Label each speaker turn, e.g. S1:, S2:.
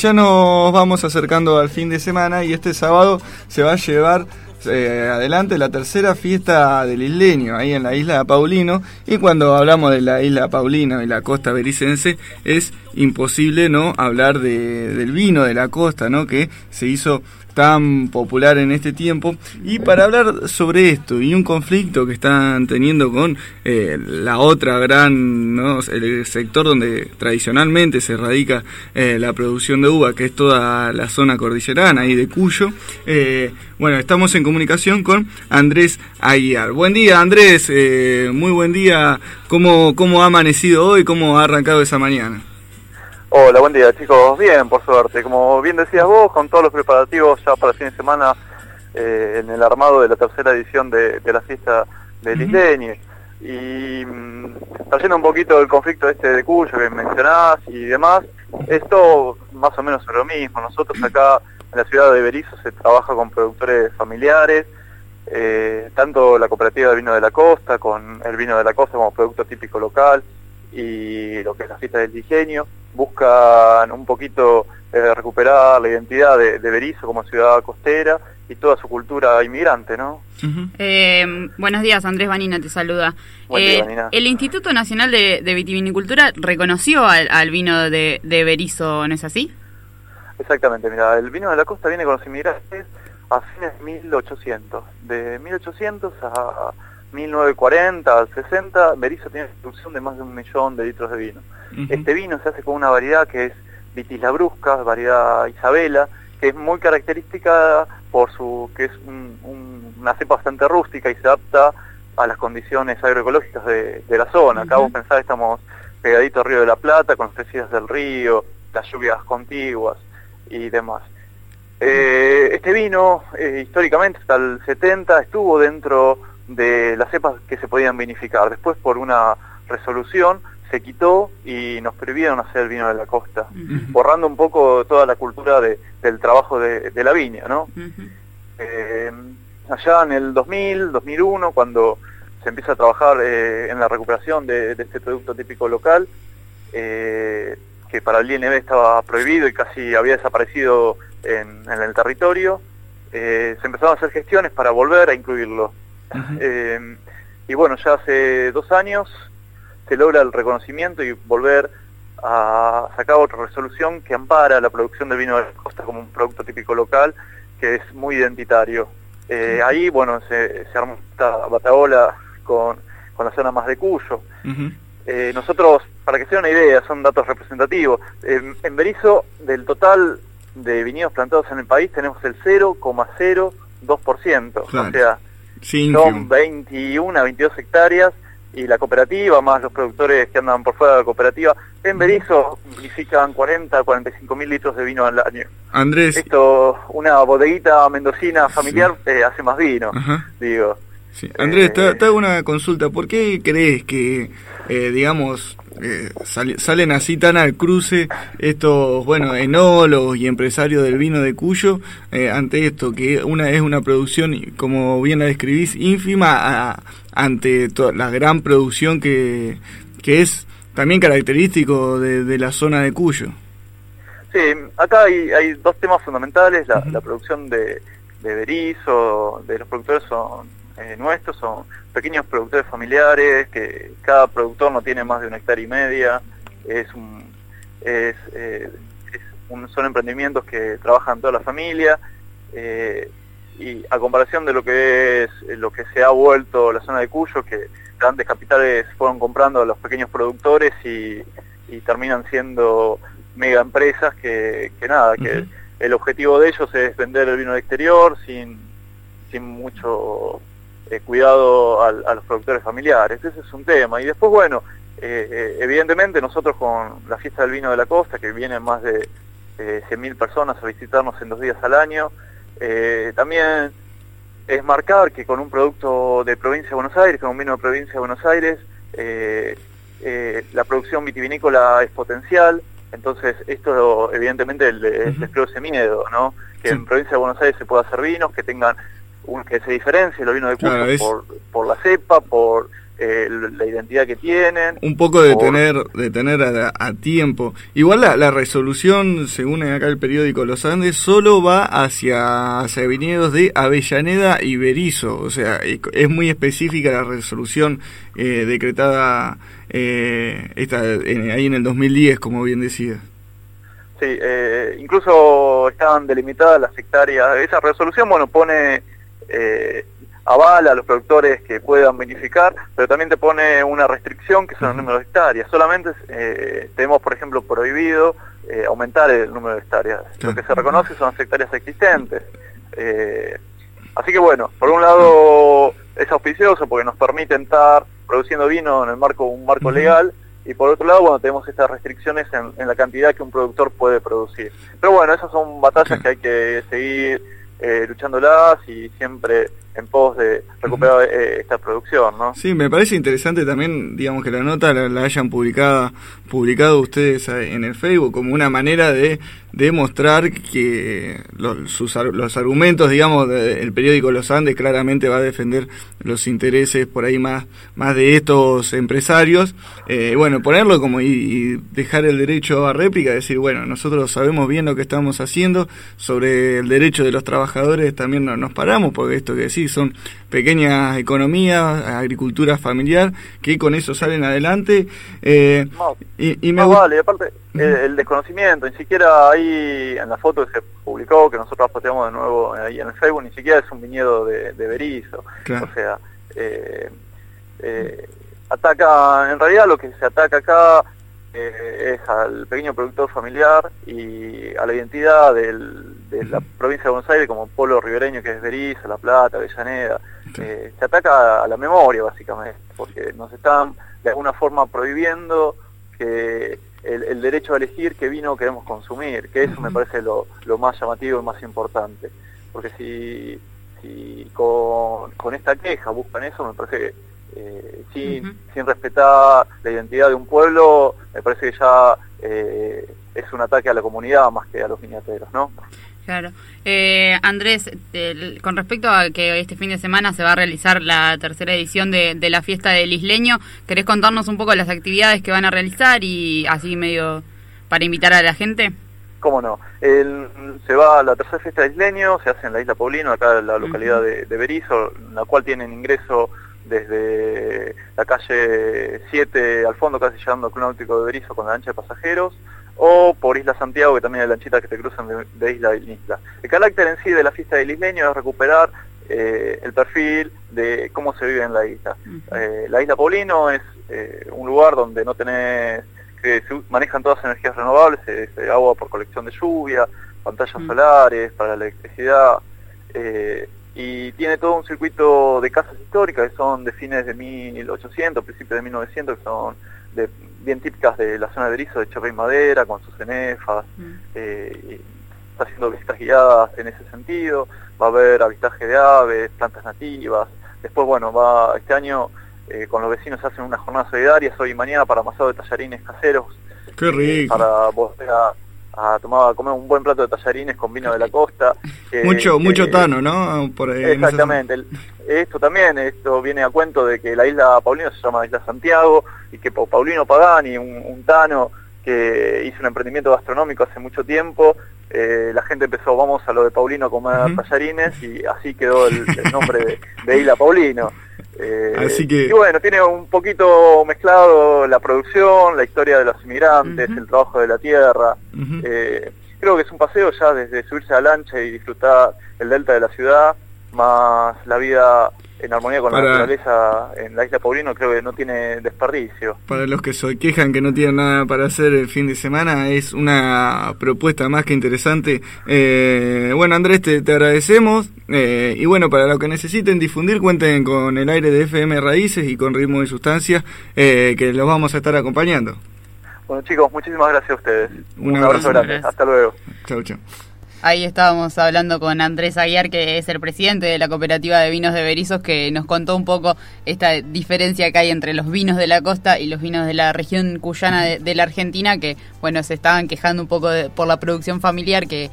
S1: Ya nos vamos acercando al fin de semana y este sábado se va a llevar eh, adelante la tercera fiesta del isleño, ahí en la isla Paulino. Y cuando hablamos de la isla Paulino y la costa bericense, es imposible no hablar de, del vino de la costa, ¿no? Que se hizo tan popular en este tiempo. Y para hablar sobre esto y un conflicto que están teniendo con eh, la otra gran, ¿no? el sector donde tradicionalmente se radica eh, la producción de uva, que es toda la zona cordillerana y de Cuyo. Eh, bueno, estamos en comunicación con Andrés Aguiar. Buen día, Andrés. muy buen día. ¿Cómo, ¿Cómo ha amanecido hoy? ¿Cómo ha arrancado esa mañana?
S2: Hola, buen día chicos. Bien, por suerte. Como bien decías vos, con todos los preparativos ya para el fin de semana eh, en el armado de la tercera edición de, la fiesta del uh Y mm, trayendo un poquito el conflicto este de Cuyo que mencionás y demás, esto más o menos es lo mismo. Nosotros acá en la ciudad de Berizo se trabaja con productores familiares, eh, tanto la cooperativa de vino de la costa, con el vino de la costa como producto típico local, y lo que es la fiesta del digenio, buscan un poquito eh, recuperar la identidad de, Berizo como ciudad costera y toda su cultura inmigrante, ¿no?
S3: Eh, buenos días, Andrés Vanina te saluda. Eh, el Instituto Nacional de, Vitivinicultura reconoció al, vino de, de Berizo, ¿no es así?
S2: Exactamente, mira, el vino de la costa viene con los inmigrantes a fines de 1800, de 1800 a 1940 al 60, Berizo tiene producción de más de un millón de litros de vino. Este vino se hace con una variedad que es Vitis Labrusca, variedad Isabela, que es muy característica por su que es una cepa bastante rústica y se adapta a las condiciones agroecológicas de, la zona. Acá vos pensás estamos pegaditos al Río de la Plata, con especies del río, las lluvias contiguas y demás. Eh, este vino, eh, históricamente hasta el 70, estuvo dentro de las cepas que se podían vinificar. Después, por una resolución, se quitó y nos prohibieron hacer el vino de la costa, borrando un poco toda la cultura del trabajo de, la viña, ¿no? Eh, allá en el 2000, 2001, cuando se empieza a trabajar eh, en la recuperación de, este producto típico local, eh, que para el INB estaba prohibido y casi había desaparecido en, en el territorio, se empezaron a hacer gestiones para volver a incluirlo. Eh, y bueno, ya hace dos años se logra el reconocimiento y volver a sacar otra resolución que ampara la producción del vino de la costa como un producto típico local que es muy identitario. Eh, ahí, bueno, se, armó esta bataola con, la zona más de Cuyo. Eh, nosotros, para que sea una idea, son datos representativos. en Berizo, del total de viñedos plantados en el país, tenemos el 0,02%. O sea, son 21, 22 hectáreas y la cooperativa, más los productores que andan por fuera de la cooperativa, en Berizo vinifican 40, 45 mil litros de vino al año.
S1: Andrés.
S2: Esto, una bodeguita mendocina familiar eh, hace más vino, digo.
S1: Andrés, te, hago una consulta. ¿Por qué crees que, eh, digamos, eh, salen así tan al cruce estos, bueno, enólogos y empresarios del vino de Cuyo eh, ante esto, que una es una producción, como bien la describís, ínfima ante la gran producción que, que es también característico de, la zona de Cuyo?
S2: Sí, acá hay, hay dos temas fundamentales, la, la producción de, de berizo, de los productores son eh, nuestros son pequeños productores familiares, que cada productor no tiene más de una hectárea y media, es eh, un, son emprendimientos que trabajan toda la familia, eh, y a comparación de lo que es lo que se ha vuelto la zona de Cuyo, que grandes capitales fueron comprando a los pequeños productores y, terminan siendo mega empresas que, nada, que el objetivo de ellos es vender el vino al exterior sin, sin mucho eh, cuidado a, los productores familiares. Ese es un tema. Y después, bueno, eh, eh, evidentemente nosotros con la fiesta del vino de la costa, que vienen más de eh, 100.000 personas a visitarnos en dos días al año, también es marcar que con un producto de provincia de Buenos Aires, con un vino de provincia de Buenos Aires, la producción vitivinícola es potencial, entonces esto evidentemente les, produce miedo, ¿no? Que en provincia de Buenos Aires se pueda hacer vinos que tengan que se diferencie los vinos de Cuyo por, por la cepa, por eh, la identidad que tienen.
S1: Un poco de tener, de tener a, tiempo. Igual la, resolución, según acá el periódico Los Andes, solo va hacia, hacia viñedos de Avellaneda y Berizo. O sea, es muy específica la resolución eh, decretada eh, esta, ahí en el 2010, como bien decía.
S2: Sí, eh, incluso estaban delimitadas las hectáreas. Esa resolución, bueno, pone eh, avala a los productores que puedan vinificar, pero también te pone una restricción que son el número de hectáreas. Solamente eh, tenemos, por ejemplo, prohibido eh, aumentar el número de hectáreas. Lo que se reconoce son las hectáreas existentes. Eh, así que bueno, por un lado es auspicioso porque nos permite estar produciendo vino en el marco un marco legal y por otro lado, bueno, tenemos estas restricciones en, la cantidad que un productor puede producir. Pero bueno, esas son batallas que hay que seguir luchándolas y siempre en pos de recuperar eh, esta producción, ¿no?
S1: Sí, me parece interesante también, digamos, que la nota la, hayan publicada, publicado ustedes en el Facebook como una manera de demostrar que los, sus, los argumentos, digamos, del periódico Los Andes claramente va a defender los intereses por ahí más, más de estos empresarios. Eh, bueno, ponerlo como y, dejar el derecho a réplica, decir, bueno, nosotros sabemos bien lo que estamos haciendo, sobre el derecho de los trabajadores también no, nos paramos, porque esto que decís son pequeñas economías, agricultura familiar, que con eso salen adelante.
S2: Eh, y, me vale, aparte el, desconocimiento, ni siquiera ahí en la foto que se publicó, que nosotros posteamos de nuevo ahí en el Facebook, ni siquiera es un viñedo de, de Berizo. O sea, eh, eh, ataca, en realidad lo que se ataca acá eh, es al pequeño productor familiar y a la identidad del, de la provincia de Buenos Aires como polo ribereño que es Berizo, La Plata, Avellaneda. Eh, se ataca a la memoria básicamente, porque nos están de alguna forma prohibiendo que el, derecho a elegir qué vino queremos consumir, que eso me parece lo, más llamativo y más importante. Porque si, si con, con esta queja buscan eso, me parece que eh, sin, sin respetar la identidad de un pueblo, me parece que ya eh, es un ataque a la comunidad más que a los viñateros, ¿no?
S3: Claro. Eh, Andrés, con respecto a que este fin de semana se va a realizar la tercera edición de, la fiesta del isleño, ¿querés contarnos un poco las actividades que van a realizar y así medio para invitar a la gente?
S2: Cómo no. se va a la tercera fiesta del isleño, se hace en la isla Paulino, acá en la localidad de, de Berizo, la cual tienen ingreso desde la calle 7 al fondo, casi llegando al Club Náutico de Berizo con la lancha de pasajeros, o por Isla Santiago, que también hay lanchitas que te cruzan de, isla a isla. El carácter en sí de la fiesta del isleño es recuperar eh, el perfil de cómo se vive en la isla. Eh, la isla Paulino es eh, un lugar donde no tenés, que se manejan todas las energías renovables, agua por colección de lluvia, pantallas solares para la electricidad, y tiene todo un circuito de casas históricas que son de fines de 1800, principios de 1900, que son de bien típicas de la zona de Berizo, de Chorre y Madera, con sus cenefas, mm. eh, está haciendo visitas guiadas en ese sentido, va a haber avistaje de aves, plantas nativas, después bueno, va este año eh, con los vecinos se hacen unas jornadas solidarias hoy y mañana para amasado de tallarines caseros.
S1: Qué rico.
S2: para volver a, a, tomar, a comer un buen plato de tallarines con vino de la costa.
S1: mucho mucho tano, ¿no?
S2: Por exactamente. esto también, esto viene a cuento de que la isla Paulino se llama Isla Santiago y que Paulino Pagani, un, tano que hizo un emprendimiento gastronómico hace mucho tiempo, eh, la gente empezó, vamos a lo de Paulino a comer tallarines y así quedó el, nombre de, Isla Paulino. Eh, así que... Y bueno, tiene un poquito mezclado la producción, la historia de los inmigrantes, el trabajo de la tierra. eh, creo que es un paseo ya desde subirse a la lancha y disfrutar el delta de la ciudad, más la vida en armonía con la naturaleza en la isla Paulino creo que no tiene desperdicio.
S1: Para los que se quejan que no tienen nada para hacer el fin de semana, es una propuesta más que interesante. Eh, bueno, Andrés, te, agradecemos. Eh, y bueno, para lo que necesiten difundir, cuenten con el aire de FM Raíces y con Ritmo de Sustancia, eh, que los vamos a estar acompañando.
S2: Bueno, chicos, muchísimas gracias a ustedes. Un, abrazo, grande. Hasta luego.
S1: Chau, chau.
S3: Ahí estábamos hablando con Andrés Aguiar, que es el presidente de la cooperativa de vinos de Berizos, que nos contó un poco esta diferencia que hay entre los vinos de la costa y los vinos de la región cuyana de, la Argentina, que bueno, se estaban quejando un poco por la producción familiar que